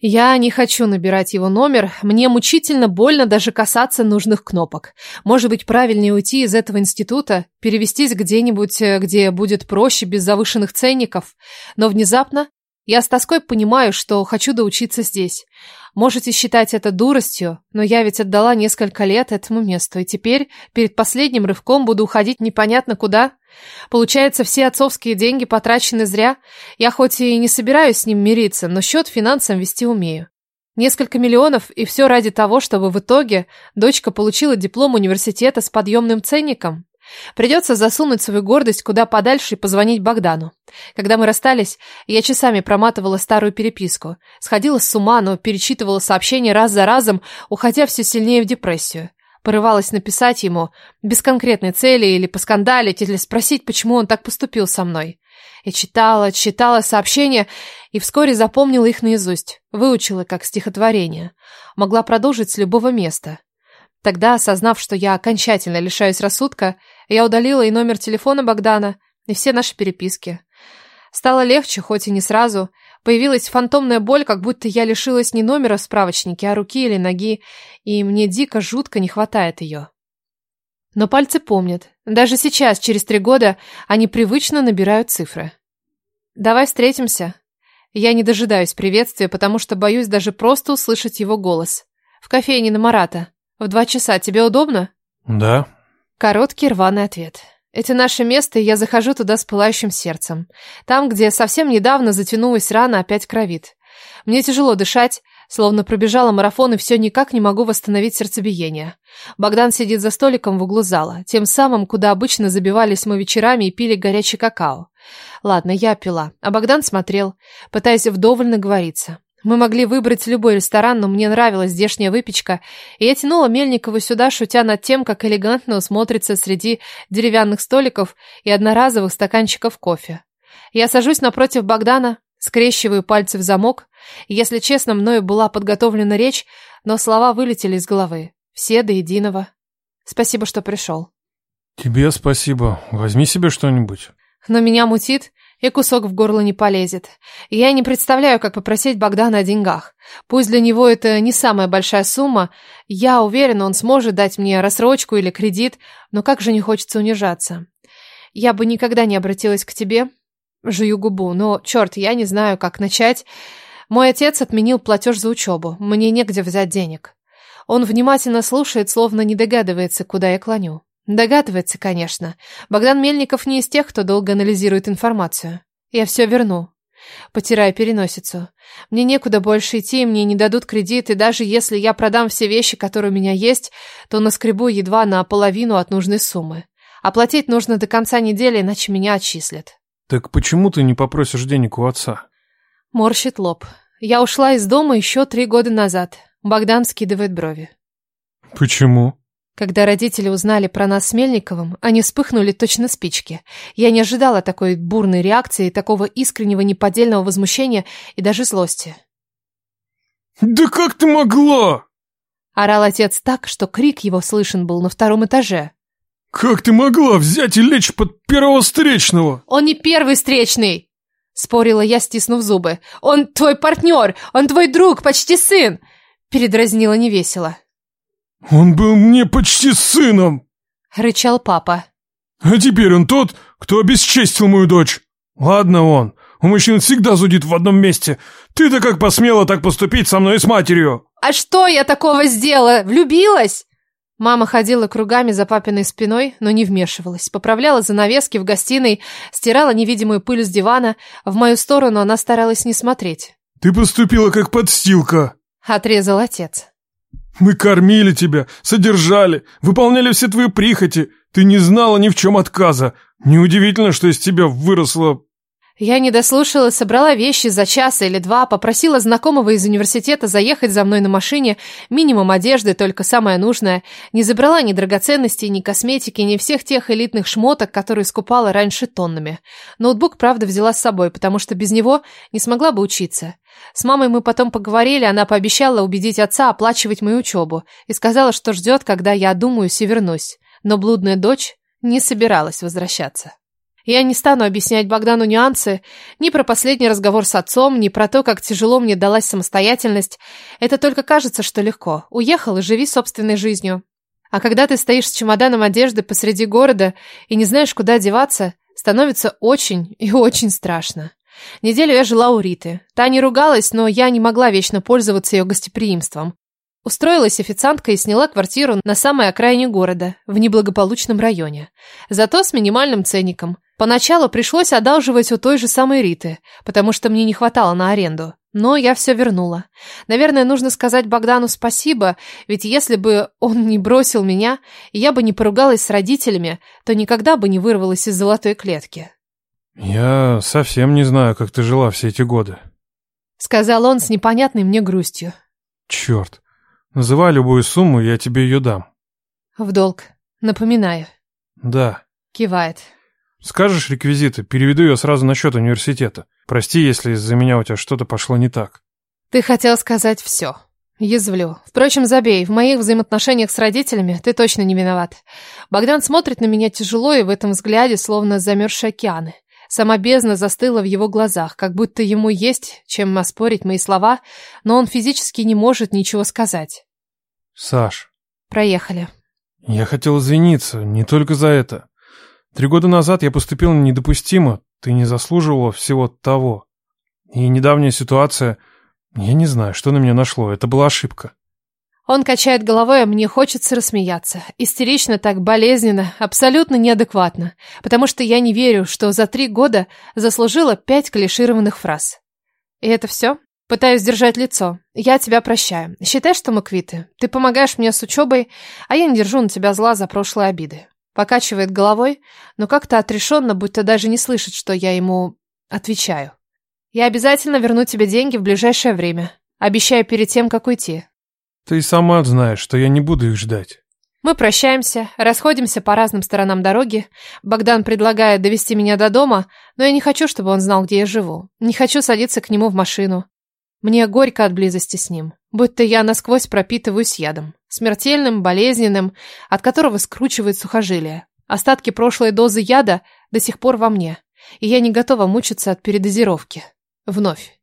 Я не хочу набирать его номер, мне мучительно больно даже касаться нужных кнопок. Может быть, правильнее уйти из этого института, перевестись где-нибудь, э, где будет проще, без завышенных ценников. Но внезапно я с тоской понимаю, что хочу доучиться здесь. Можете считать это дуростью, но я ведь отдала несколько лет этому месту, и теперь перед последним рывком буду уходить непонятно куда. Получается, все отцовские деньги потрачены зря. Я хоть и не собираюсь с ним мириться, но счет финансам вести умею. Несколько миллионов, и все ради того, чтобы в итоге дочка получила диплом университета с подъемным ценником. Придется засунуть свою гордость куда подальше и позвонить Богдану. Когда мы расстались, я часами проматывала старую переписку. Сходила с ума, но перечитывала сообщения раз за разом, уходя все сильнее в депрессию. Порывалась написать ему, без конкретной цели, или поскандалить, или спросить, почему он так поступил со мной. Я читала, читала сообщения и вскоре запомнила их наизусть, выучила как стихотворение. Могла продолжить с любого места. Тогда, осознав, что я окончательно лишаюсь рассудка, я удалила и номер телефона Богдана, и все наши переписки. Стало легче, хоть и не сразу. Появилась фантомная боль, как будто я лишилась не номера в справочнике, а руки или ноги, и мне дико жутко не хватает ее. Но пальцы помнят. Даже сейчас, через три года, они привычно набирают цифры. «Давай встретимся». Я не дожидаюсь приветствия, потому что боюсь даже просто услышать его голос. В кофейне на Марата. В два часа. Тебе удобно? Да. Короткий рваный ответ. Это наше место, и я захожу туда с пылающим сердцем. Там, где совсем недавно затянулась рана, опять кровит. Мне тяжело дышать, словно пробежала марафон, и все никак не могу восстановить сердцебиение. Богдан сидит за столиком в углу зала, тем самым, куда обычно забивались мы вечерами и пили горячий какао. Ладно, я пила, а Богдан смотрел, пытаясь вдоволь наговориться. Мы могли выбрать любой ресторан, но мне нравилась здешняя выпечка, и я тянула Мельникову сюда, шутя над тем, как элегантно смотрится среди деревянных столиков и одноразовых стаканчиков кофе. Я сажусь напротив Богдана, скрещиваю пальцы в замок, если честно, мною была подготовлена речь, но слова вылетели из головы. Все до единого. Спасибо, что пришел. Тебе спасибо. Возьми себе что-нибудь. Но меня мутит, и кусок в горло не полезет. Я не представляю, как попросить Богдана о деньгах. Пусть для него это не самая большая сумма, я уверена, он сможет дать мне рассрочку или кредит, но как же не хочется унижаться. Я бы никогда не обратилась к тебе, жую губу, но, черт, я не знаю, как начать. Мой отец отменил платеж за учебу, мне негде взять денег. Он внимательно слушает, словно не догадывается, куда я клоню. Догадывается, конечно. Богдан Мельников не из тех, кто долго анализирует информацию. Я все верну. Потирая переносицу. Мне некуда больше идти, мне не дадут кредит, и даже если я продам все вещи, которые у меня есть, то наскребу едва на половину от нужной суммы. Оплатить нужно до конца недели, иначе меня отчислят. Так почему ты не попросишь денег у отца? Морщит лоб. Я ушла из дома еще три года назад. Богдан скидывает брови. Почему? Когда родители узнали про нас с Мельниковым, они вспыхнули точно спички. Я не ожидала такой бурной реакции, такого искреннего неподдельного возмущения и даже злости. «Да как ты могла?» Орал отец так, что крик его слышен был на втором этаже. «Как ты могла взять и лечь под первого встречного?» «Он не первый встречный!» Спорила я, стиснув зубы. «Он твой партнер! Он твой друг, почти сын!» Передразнила невесело. «Он был мне почти сыном!» — рычал папа. «А теперь он тот, кто обесчестил мою дочь. Ладно он, у мужчин всегда зудит в одном месте. Ты-то как посмела так поступить со мной и с матерью?» «А что я такого сделала? Влюбилась?» Мама ходила кругами за папиной спиной, но не вмешивалась. Поправляла занавески в гостиной, стирала невидимую пыль с дивана. В мою сторону она старалась не смотреть. «Ты поступила как подстилка», — отрезал отец. Мы кормили тебя, содержали, выполняли все твои прихоти. Ты не знала ни в чем отказа. Неудивительно, что из тебя выросла я не дослушала, собрала вещи за час или два, попросила знакомого из университета заехать за мной на машине, минимум одежды, только самое нужное. Не забрала ни драгоценностей, ни косметики, ни всех тех элитных шмоток, которые скупала раньше тоннами. Ноутбук, правда, взяла с собой, потому что без него не смогла бы учиться. С мамой мы потом поговорили, она пообещала убедить отца оплачивать мою учебу и сказала, что ждет, когда я одумаюсь и вернусь. Но блудная дочь не собиралась возвращаться. Я не стану объяснять Богдану нюансы ни про последний разговор с отцом, ни про то, как тяжело мне далась самостоятельность. Это только кажется, что легко. Уехал и живи собственной жизнью. А когда ты стоишь с чемоданом одежды посреди города и не знаешь, куда деваться, становится очень и очень страшно. Неделю я жила у Риты. Та не ругалась, но я не могла вечно пользоваться ее гостеприимством. Устроилась официанткой и сняла квартиру на самой окраине города, в неблагополучном районе. Зато с минимальным ценником. Поначалу пришлось одалживать у той же самой Риты, потому что мне не хватало на аренду. Но я все вернула. Наверное, нужно сказать Богдану спасибо, ведь если бы он не бросил меня, и я бы не поругалась с родителями, то никогда бы не вырвалась из золотой клетки. «Я совсем не знаю, как ты жила все эти годы», — сказал он с непонятной мне грустью. «Черт, называй любую сумму, я тебе ее дам». «В долг. Напоминаю». «Да». Кивает. «Скажешь реквизиты, переведу ее сразу на счет университета. Прости, если из-за меня у тебя что-то пошло не так». «Ты хотел сказать все». Язвлю. Впрочем, забей, в моих взаимоотношениях с родителями ты точно не виноват. Богдан смотрит на меня тяжело и в этом взгляде словно замерзшие океаны. Сама бездна застыла в его глазах, как будто ему есть чем оспорить мои слова, но он физически не может ничего сказать. «Саш». «Проехали». «Я хотел извиниться, не только за это. Три года назад я поступил недопустимо, ты не заслуживала всего того. И недавняя ситуация, я не знаю, что на меня нашло, это была ошибка». Он качает головой, а мне хочется рассмеяться. Истерично так, болезненно, абсолютно неадекватно. Потому что я не верю, что за три года заслужила пять клишированных фраз. И это все? Пытаюсь держать лицо. Я тебя прощаю. Считай, что мы квиты. Ты помогаешь мне с учебой, а я не держу на тебя зла за прошлые обиды. Покачивает головой, но как-то отрешенно, будто даже не слышит, что я ему отвечаю. Я обязательно верну тебе деньги в ближайшее время. Обещаю перед тем, как уйти. Ты сама знаешь, что я не буду их ждать. Мы прощаемся, расходимся по разным сторонам дороги. Богдан предлагает довести меня до дома, но я не хочу, чтобы он знал, где я живу. Не хочу садиться к нему в машину. Мне горько от близости с ним, будто я насквозь пропитываюсь ядом. Смертельным, болезненным, от которого скручивает сухожилие. Остатки прошлой дозы яда до сих пор во мне, и я не готова мучиться от передозировки. Вновь.